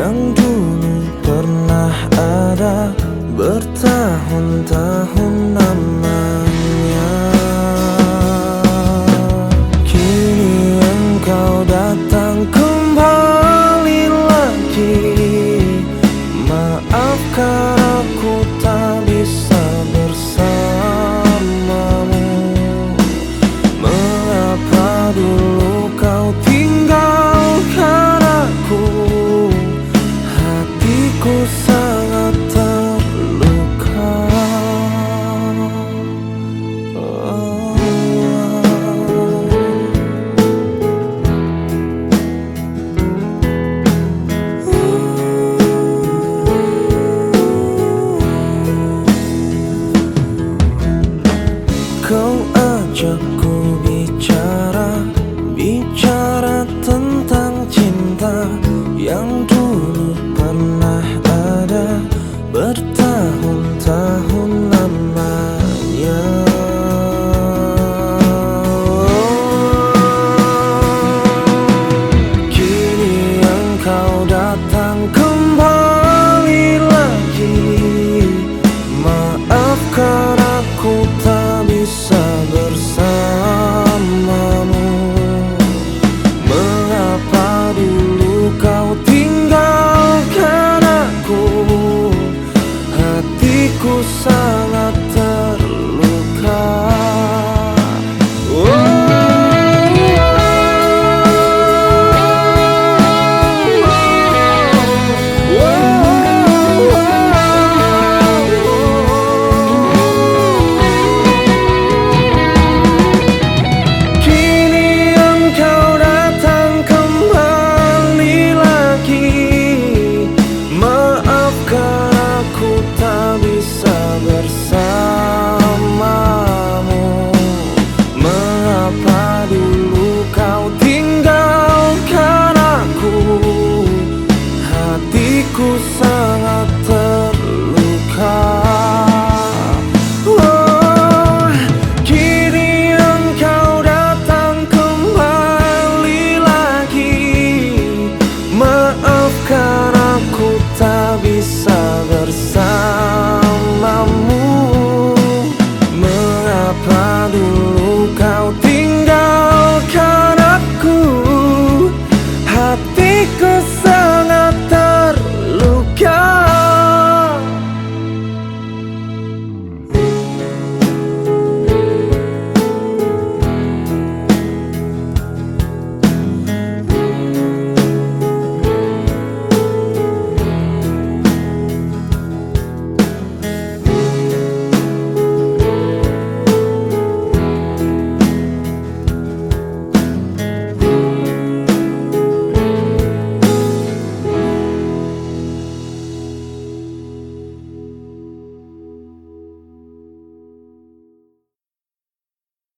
想听。故事。红彩虹。